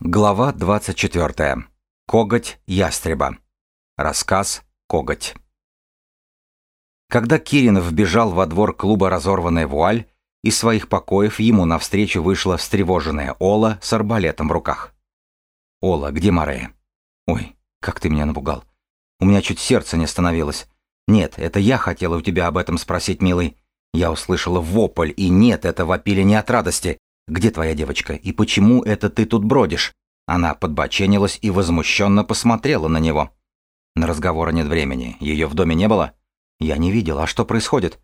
Глава 24. Коготь ястреба. Рассказ «Коготь». Когда Кирин вбежал во двор клуба «Разорванная вуаль», из своих покоев ему навстречу вышла встревоженная Ола с арбалетом в руках. «Ола, где Морея?» «Ой, как ты меня напугал. У меня чуть сердце не остановилось. Нет, это я хотела у тебя об этом спросить, милый. Я услышала вопль, и нет, это вопили не от радости. «Где твоя девочка? И почему это ты тут бродишь?» Она подбоченилась и возмущенно посмотрела на него. «На разговоры нет времени. Ее в доме не было?» «Я не видел. А что происходит?»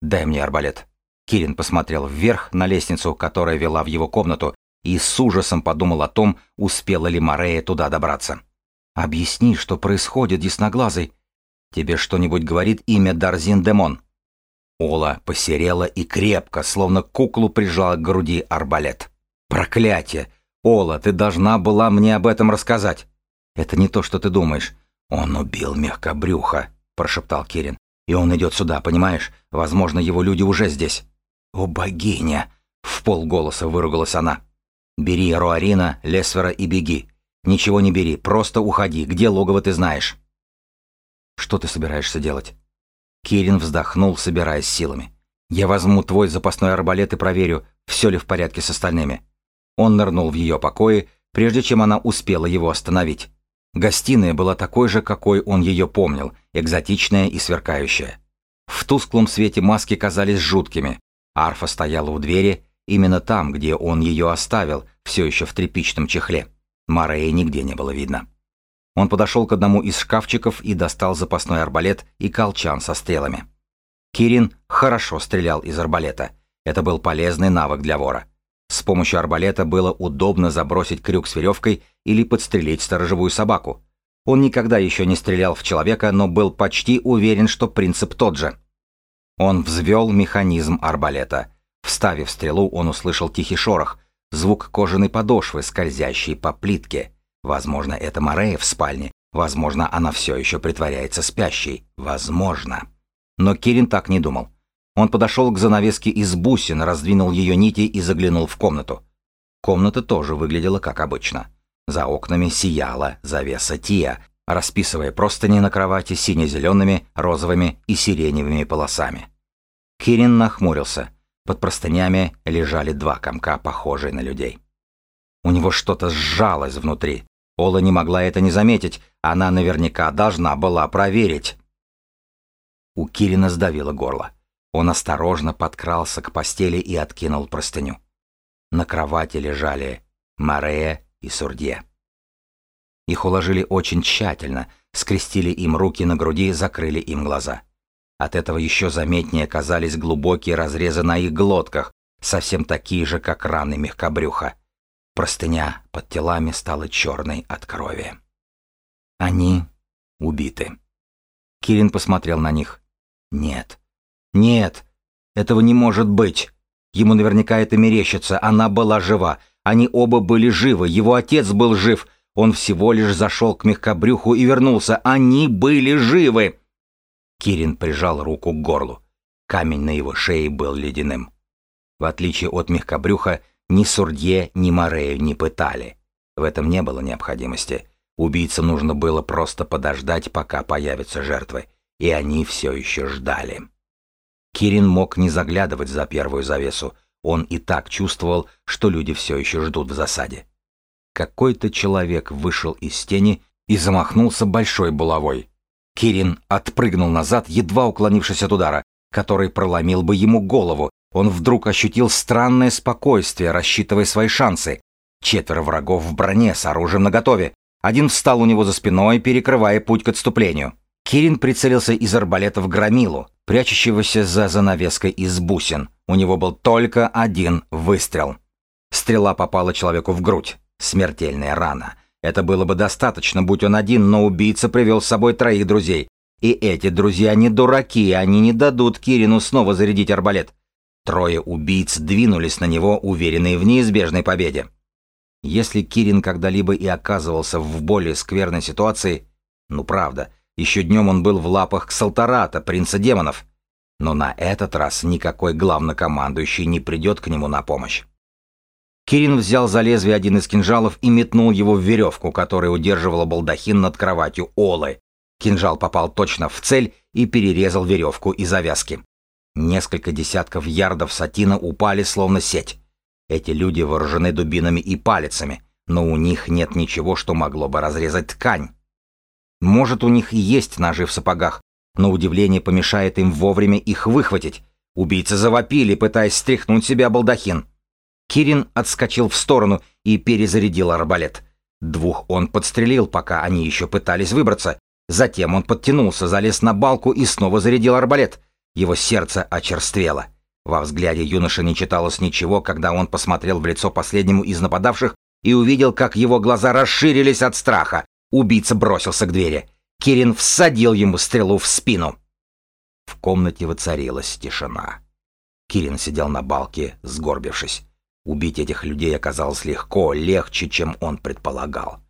«Дай мне арбалет». Кирин посмотрел вверх на лестницу, которая вела в его комнату, и с ужасом подумал о том, успела ли Морея туда добраться. «Объясни, что происходит, ясноглазый. Тебе что-нибудь говорит имя Дарзин Демон?» Ола посерела и крепко, словно куклу прижала к груди арбалет. «Проклятие! Ола, ты должна была мне об этом рассказать!» «Это не то, что ты думаешь. Он убил мягкобрюха», — прошептал Кирин. «И он идет сюда, понимаешь? Возможно, его люди уже здесь». «О, богиня!» — в полголоса выругалась она. «Бери Руарина, Лесвера и беги. Ничего не бери, просто уходи. Где логово ты знаешь?» «Что ты собираешься делать?» Кирин вздохнул, собираясь силами. «Я возьму твой запасной арбалет и проверю, все ли в порядке с остальными». Он нырнул в ее покои, прежде чем она успела его остановить. Гостиная была такой же, какой он ее помнил, экзотичная и сверкающая. В тусклом свете маски казались жуткими. Арфа стояла у двери, именно там, где он ее оставил, все еще в тряпичном чехле. Марея нигде не было видно. Он подошел к одному из шкафчиков и достал запасной арбалет и колчан со стрелами. Кирин хорошо стрелял из арбалета. Это был полезный навык для вора. С помощью арбалета было удобно забросить крюк с веревкой или подстрелить сторожевую собаку. Он никогда еще не стрелял в человека, но был почти уверен, что принцип тот же. Он взвел механизм арбалета. Вставив стрелу, он услышал тихий шорох, звук кожаной подошвы, скользящей по плитке. Возможно, это Морея в спальне. Возможно, она все еще притворяется спящей. Возможно. Но Кирин так не думал. Он подошел к занавеске из бусин, раздвинул ее нити и заглянул в комнату. Комната тоже выглядела как обычно. За окнами сияла завеса Тия, расписывая простыни на кровати сине-зелеными, розовыми и сиреневыми полосами. Кирин нахмурился. Под простынями лежали два комка, похожие на людей. У него что-то сжалось внутри. Ола не могла это не заметить, она наверняка должна была проверить. У Кирина сдавило горло. Он осторожно подкрался к постели и откинул простыню. На кровати лежали Марея и Сурдье. Их уложили очень тщательно, скрестили им руки на груди, закрыли им глаза. От этого еще заметнее казались глубокие разрезы на их глотках, совсем такие же, как раны мягкобрюха. Простыня под телами стала черной от крови. Они убиты. Кирин посмотрел на них. Нет. Нет. Этого не может быть. Ему наверняка это мерещится. Она была жива. Они оба были живы. Его отец был жив. Он всего лишь зашел к мягкобрюху и вернулся. Они были живы. Кирин прижал руку к горлу. Камень на его шее был ледяным. В отличие от мягкобрюха, ни Сурдье, ни Морею не пытали. В этом не было необходимости. Убийцам нужно было просто подождать, пока появятся жертвы. И они все еще ждали. Кирин мог не заглядывать за первую завесу. Он и так чувствовал, что люди все еще ждут в засаде. Какой-то человек вышел из тени и замахнулся большой булавой. Кирин отпрыгнул назад, едва уклонившись от удара, который проломил бы ему голову, он вдруг ощутил странное спокойствие, рассчитывая свои шансы. Четверо врагов в броне с оружием наготове. Один встал у него за спиной, перекрывая путь к отступлению. Кирин прицелился из арбалета в громилу, прячущегося за занавеской из бусин. У него был только один выстрел. Стрела попала человеку в грудь. Смертельная рана. Это было бы достаточно, будь он один, но убийца привел с собой троих друзей. И эти друзья не дураки, они не дадут Кирину снова зарядить арбалет. Трое убийц двинулись на него, уверенные в неизбежной победе. Если Кирин когда-либо и оказывался в более скверной ситуации, ну правда, еще днем он был в лапах Ксалтарата, принца демонов, но на этот раз никакой главнокомандующий не придет к нему на помощь. Кирин взял за лезвие один из кинжалов и метнул его в веревку, которая удерживала балдахин над кроватью Олы. Кинжал попал точно в цель и перерезал веревку и завязки. Несколько десятков ярдов сатина упали словно сеть. Эти люди вооружены дубинами и палицами, но у них нет ничего, что могло бы разрезать ткань. Может, у них и есть ножи в сапогах, но удивление помешает им вовремя их выхватить. Убийцы завопили, пытаясь стряхнуть себя балдахин. Кирин отскочил в сторону и перезарядил арбалет. Двух он подстрелил, пока они еще пытались выбраться. Затем он подтянулся, залез на балку и снова зарядил арбалет. Его сердце очерствело. Во взгляде юноши не читалось ничего, когда он посмотрел в лицо последнему из нападавших и увидел, как его глаза расширились от страха. Убийца бросился к двери. Кирин всадил ему стрелу в спину. В комнате воцарилась тишина. Кирин сидел на балке, сгорбившись. Убить этих людей оказалось легко, легче, чем он предполагал.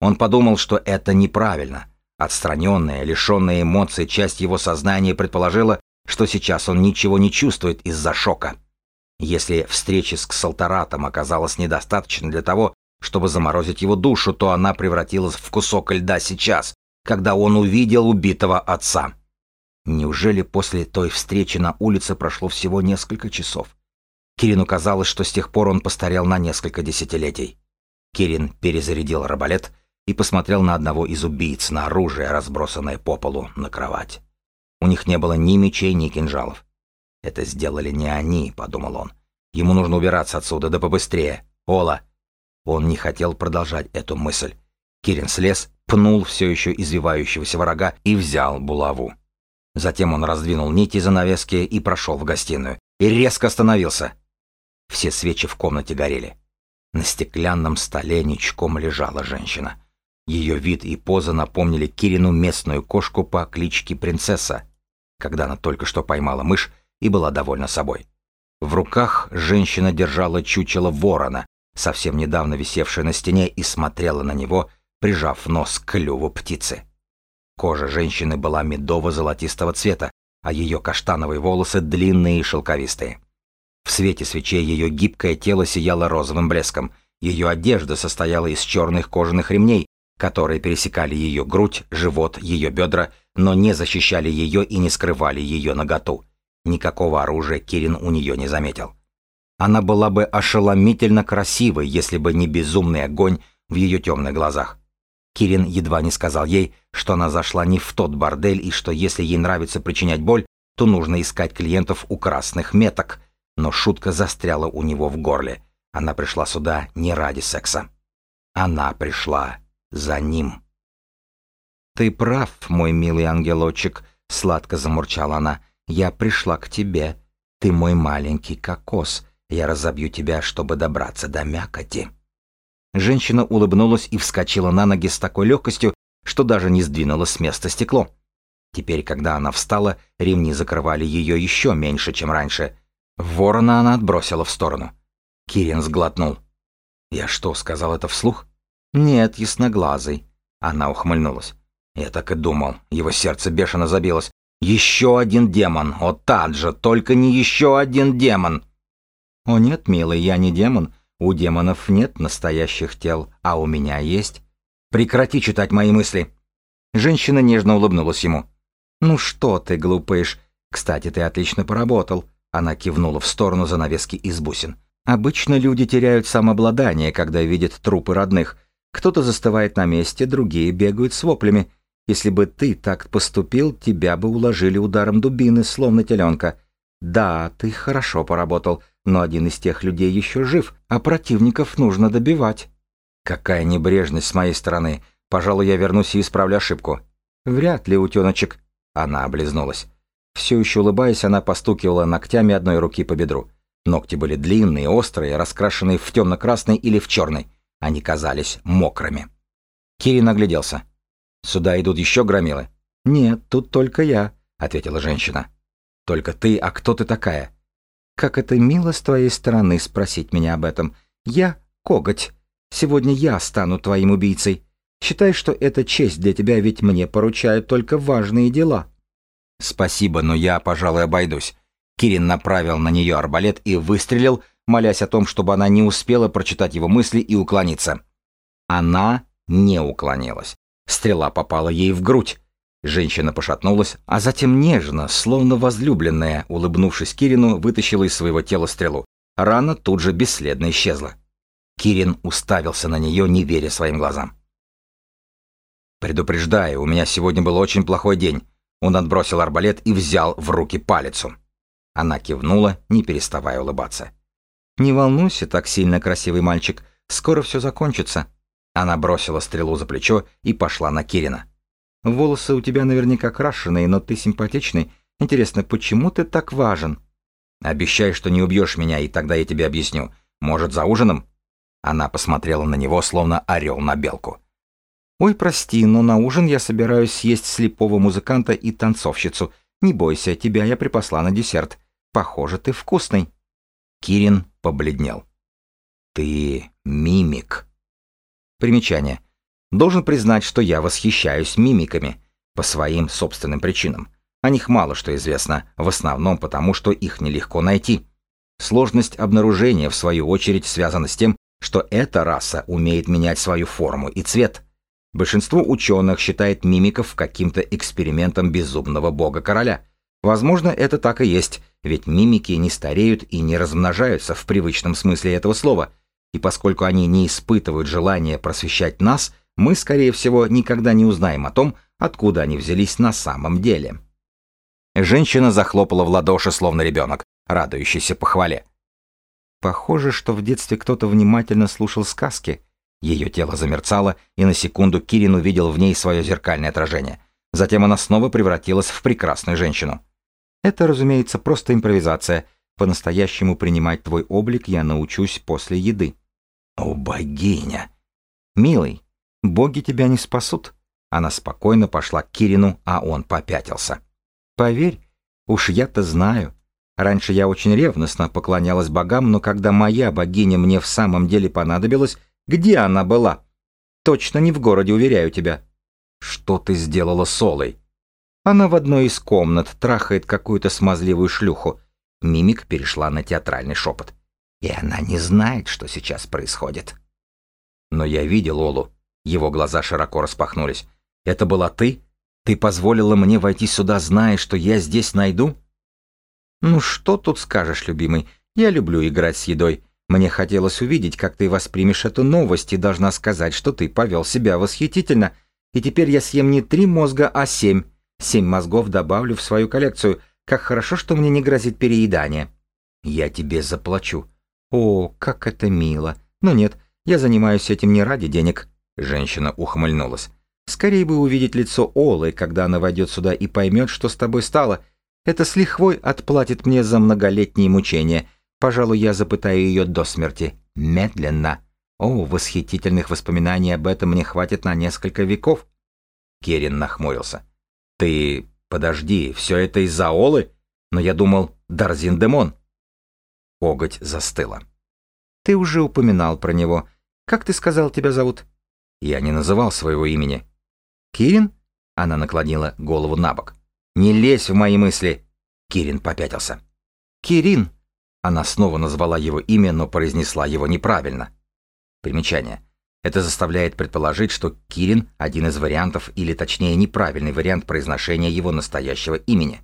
Он подумал, что это неправильно. Отстраненная, лишенная эмоций часть его сознания предположила, что сейчас он ничего не чувствует из-за шока. Если встреча с Ксалтаратом оказалась недостаточно для того, чтобы заморозить его душу, то она превратилась в кусок льда сейчас, когда он увидел убитого отца. Неужели после той встречи на улице прошло всего несколько часов? Кирину казалось, что с тех пор он постарел на несколько десятилетий. Кирин перезарядил арбалет и посмотрел на одного из убийц, на оружие, разбросанное по полу, на кровать. У них не было ни мечей, ни кинжалов. «Это сделали не они», — подумал он. «Ему нужно убираться отсюда, да побыстрее. Ола!» Он не хотел продолжать эту мысль. Кирин слез, пнул все еще извивающегося врага и взял булаву. Затем он раздвинул нити занавески и прошел в гостиную. И резко остановился. Все свечи в комнате горели. На стеклянном столе ничком лежала женщина. Ее вид и поза напомнили Кирину местную кошку по кличке Принцесса, когда она только что поймала мышь и была довольна собой. В руках женщина держала чучело ворона, совсем недавно висевшее на стене, и смотрела на него, прижав нос к клюву птицы. Кожа женщины была медово-золотистого цвета, а ее каштановые волосы длинные и шелковистые. В свете свечей ее гибкое тело сияло розовым блеском. Ее одежда состояла из черных кожаных ремней, которые пересекали ее грудь, живот, ее бедра, но не защищали ее и не скрывали ее наготу. Никакого оружия Кирин у нее не заметил. Она была бы ошеломительно красивой, если бы не безумный огонь в ее темных глазах. Кирин едва не сказал ей, что она зашла не в тот бордель и что если ей нравится причинять боль, то нужно искать клиентов у красных меток, но шутка застряла у него в горле. Она пришла сюда не ради секса. Она пришла за ним. «Ты прав, мой милый ангелочек», — сладко замурчала она. «Я пришла к тебе. Ты мой маленький кокос. Я разобью тебя, чтобы добраться до мякоти». Женщина улыбнулась и вскочила на ноги с такой легкостью, что даже не сдвинула с места стекло. Теперь, когда она встала, ремни закрывали ее еще меньше, чем раньше. Ворона она отбросила в сторону. Кирин сглотнул. «Я что, сказал это вслух?» «Нет, ясноглазый». Она ухмыльнулась. Я так и думал. Его сердце бешено забилось. «Еще один демон! О, Таджа, только не еще один демон!» «О нет, милый, я не демон. У демонов нет настоящих тел, а у меня есть. Прекрати читать мои мысли!» Женщина нежно улыбнулась ему. «Ну что ты, глупыш? Кстати, ты отлично поработал. Она кивнула в сторону занавески из бусин. «Обычно люди теряют самообладание, когда видят трупы родных. Кто-то застывает на месте, другие бегают с воплями. Если бы ты так поступил, тебя бы уложили ударом дубины, словно теленка. Да, ты хорошо поработал, но один из тех людей еще жив, а противников нужно добивать». «Какая небрежность с моей стороны. Пожалуй, я вернусь и исправлю ошибку». «Вряд ли, утеночек». Она облизнулась. Все еще улыбаясь, она постукивала ногтями одной руки по бедру. Ногти были длинные, острые, раскрашенные в темно-красный или в черный. Они казались мокрыми. Кирин огляделся. «Сюда идут еще громилы?» «Нет, тут только я», — ответила женщина. «Только ты, а кто ты такая?» «Как это мило с твоей стороны спросить меня об этом. Я — коготь. Сегодня я стану твоим убийцей. Считай, что это честь для тебя, ведь мне поручают только важные дела». «Спасибо, но я, пожалуй, обойдусь». Кирин направил на нее арбалет и выстрелил, молясь о том, чтобы она не успела прочитать его мысли и уклониться. Она не уклонилась. Стрела попала ей в грудь. Женщина пошатнулась, а затем нежно, словно возлюбленная, улыбнувшись Кирину, вытащила из своего тела стрелу. Рана тут же бесследно исчезла. Кирин уставился на нее, не веря своим глазам. «Предупреждаю, у меня сегодня был очень плохой день». Он отбросил арбалет и взял в руки палицу. Она кивнула, не переставая улыбаться. «Не волнуйся так сильно, красивый мальчик. Скоро все закончится». Она бросила стрелу за плечо и пошла на Кирина. Волосы у тебя наверняка крашеные, но ты симпатичный. Интересно, почему ты так важен? Обещай, что не убьешь меня, и тогда я тебе объясню. Может, за ужином? Она посмотрела на него, словно орел на белку. «Ой, прости, но на ужин я собираюсь съесть слепого музыканта и танцовщицу. Не бойся, тебя я припасла на десерт. Похоже, ты вкусный». Кирин побледнел. «Ты мимик». Примечание. Должен признать, что я восхищаюсь мимиками по своим собственным причинам. О них мало что известно, в основном потому, что их нелегко найти. Сложность обнаружения, в свою очередь, связана с тем, что эта раса умеет менять свою форму и цвет. Большинство ученых считает мимиков каким-то экспериментом безумного бога-короля. Возможно, это так и есть, ведь мимики не стареют и не размножаются в привычном смысле этого слова. И поскольку они не испытывают желания просвещать нас, мы, скорее всего, никогда не узнаем о том, откуда они взялись на самом деле. Женщина захлопала в ладоши, словно ребенок, радующийся похвале. Похоже, что в детстве кто-то внимательно слушал сказки. Ее тело замерцало, и на секунду Кирин увидел в ней свое зеркальное отражение. Затем она снова превратилась в прекрасную женщину. Это, разумеется, просто импровизация. По-настоящему принимать твой облик я научусь после еды. О, богиня! Милый, Боги тебя не спасут. Она спокойно пошла к Кирину, а он попятился. Поверь, уж я-то знаю. Раньше я очень ревностно поклонялась богам, но когда моя богиня мне в самом деле понадобилась, где она была? Точно не в городе, уверяю тебя. Что ты сделала с Олой? Она в одной из комнат трахает какую-то смазливую шлюху. Мимик перешла на театральный шепот. И она не знает, что сейчас происходит. Но я видел Олу. Его глаза широко распахнулись. «Это была ты? Ты позволила мне войти сюда, зная, что я здесь найду?» «Ну что тут скажешь, любимый? Я люблю играть с едой. Мне хотелось увидеть, как ты воспримешь эту новость, и должна сказать, что ты повел себя восхитительно. И теперь я съем не три мозга, а семь. Семь мозгов добавлю в свою коллекцию. Как хорошо, что мне не грозит переедание. Я тебе заплачу. О, как это мило. Но нет, я занимаюсь этим не ради денег. Женщина ухмыльнулась. «Скорее бы увидеть лицо Олы, когда она войдет сюда и поймет, что с тобой стало. Это с лихвой отплатит мне за многолетние мучения. Пожалуй, я запытаю ее до смерти. Медленно. О, восхитительных воспоминаний об этом мне хватит на несколько веков». Керин нахмурился. «Ты... подожди, все это из-за Олы? Но я думал, Дарзин Демон». Коготь застыла. «Ты уже упоминал про него. Как ты сказал, тебя зовут?» Я не называл своего имени. «Кирин?» Она наклонила голову на бок. «Не лезь в мои мысли!» Кирин попятился. «Кирин!» Она снова назвала его имя, но произнесла его неправильно. Примечание. Это заставляет предположить, что Кирин – один из вариантов, или точнее неправильный вариант произношения его настоящего имени.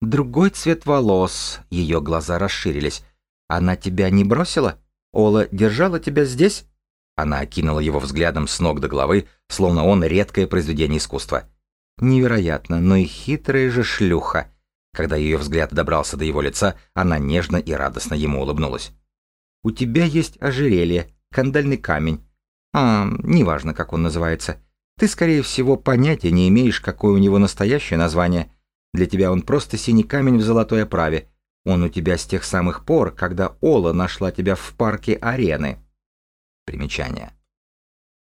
«Другой цвет волос», — ее глаза расширились. «Она тебя не бросила? Ола держала тебя здесь?» Она окинула его взглядом с ног до головы, словно он редкое произведение искусства. Невероятно, но и хитрая же шлюха. Когда ее взгляд добрался до его лица, она нежно и радостно ему улыбнулась. «У тебя есть ожерелье, кандальный камень. А, неважно, как он называется. Ты, скорее всего, понятия не имеешь, какое у него настоящее название. Для тебя он просто синий камень в золотой оправе. Он у тебя с тех самых пор, когда Ола нашла тебя в парке арены». Примечание.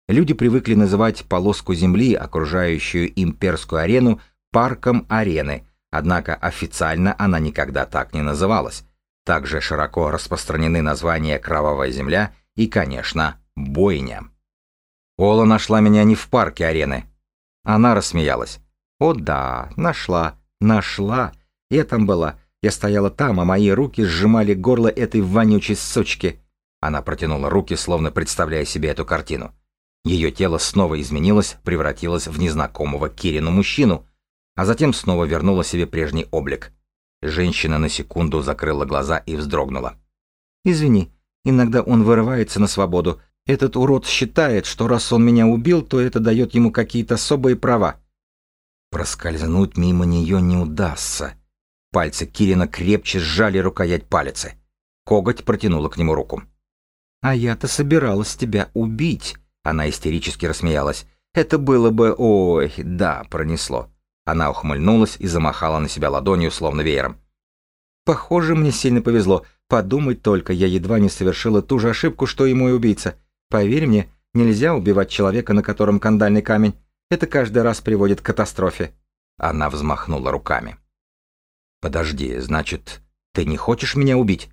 Люди привыкли называть полоску земли, окружающую имперскую арену, парком арены, однако официально она никогда так не называлась. Также широко распространены названия «Кровавая земля» и, конечно, «Бойня». Ола нашла меня не в парке арены. Она рассмеялась. «О да, нашла, нашла. Я там была. Я стояла там, а мои руки сжимали горло этой вонючей сучки. Она протянула руки, словно представляя себе эту картину. Ее тело снова изменилось, превратилось в незнакомого Кирину мужчину, а затем снова вернуло себе прежний облик. Женщина на секунду закрыла глаза и вздрогнула. «Извини, иногда он вырывается на свободу. Этот урод считает, что раз он меня убил, то это дает ему какие-то особые права». Проскользнуть мимо нее не удастся. Пальцы Кирина крепче сжали рукоять палицы. Коготь протянула к нему руку. «А я-то собиралась тебя убить», — она истерически рассмеялась. «Это было бы... Ой, да, пронесло». Она ухмыльнулась и замахала на себя ладонью, словно веером. «Похоже, мне сильно повезло. Подумать только, я едва не совершила ту же ошибку, что и мой убийца. Поверь мне, нельзя убивать человека, на котором кандальный камень. Это каждый раз приводит к катастрофе». Она взмахнула руками. «Подожди, значит, ты не хочешь меня убить?»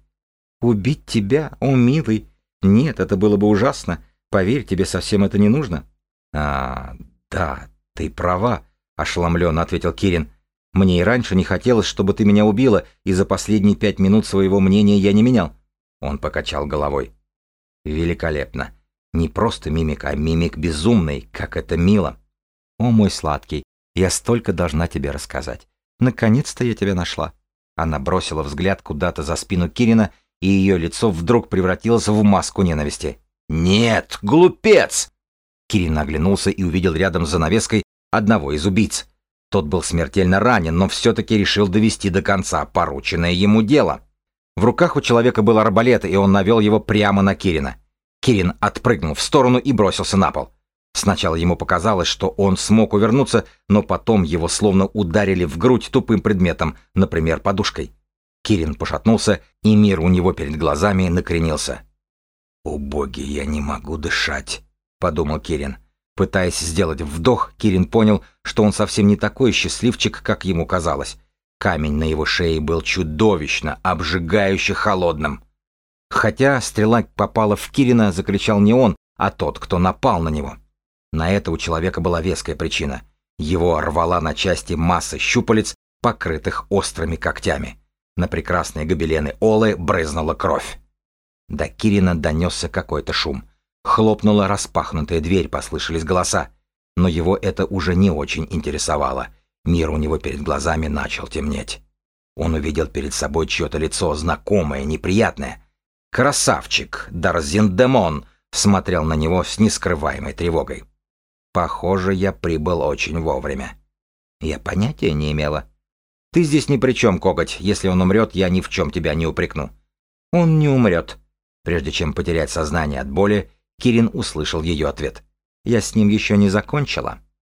«Убить тебя? О, милый! Нет, это было бы ужасно. Поверь, тебе совсем это не нужно». «А, да, ты права», — ошеломленно ответил Кирин. «Мне и раньше не хотелось, чтобы ты меня убила, и за последние пять минут своего мнения я не менял». Он покачал головой. «Великолепно. Не просто мимик, а мимик безумный, как это мило. О, мой сладкий, я столько должна тебе рассказать. Наконец-то я тебя нашла». Она бросила взгляд куда-то за спину Кирина, и ее лицо вдруг превратилось в маску ненависти. «Нет, глупец!» Кирин оглянулся и увидел рядом с занавеской одного из убийц. Тот был смертельно ранен, но все-таки решил довести до конца порученное ему дело. В руках у человека был арбалет, и он навел его прямо на Кирина. Кирин отпрыгнул в сторону и бросился на пол. Сначала ему показалось, что он смог увернуться, но потом его словно ударили в грудь тупым предметом, например, подушкой. Кирин пошатнулся, и мир у него перед глазами накренился. «О я не могу дышать», — подумал Кирин. Пытаясь сделать вдох, Кирин понял, что он совсем не такой счастливчик, как ему казалось. Камень на его шее был чудовищно, обжигающе холодным. Хотя стрела попала в Кирина, закричал не он, а тот, кто напал на него. На это у человека была веская причина. Его рвала на части масса щупалец, покрытых острыми когтями. На прекрасные гобелены Олы брызнула кровь. До Кирина донесся какой-то шум. Хлопнула распахнутая дверь, послышались голоса. Но его это уже не очень интересовало. Мир у него перед глазами начал темнеть. Он увидел перед собой чье-то лицо, знакомое, неприятное. «Красавчик!» Дарзиндемон смотрел на него с нескрываемой тревогой. «Похоже, я прибыл очень вовремя». Я понятия не имела. «Ты здесь ни при чем, коготь. Если он умрет, я ни в чем тебя не упрекну». «Он не умрет». Прежде чем потерять сознание от боли, Кирин услышал ее ответ. «Я с ним еще не закончила».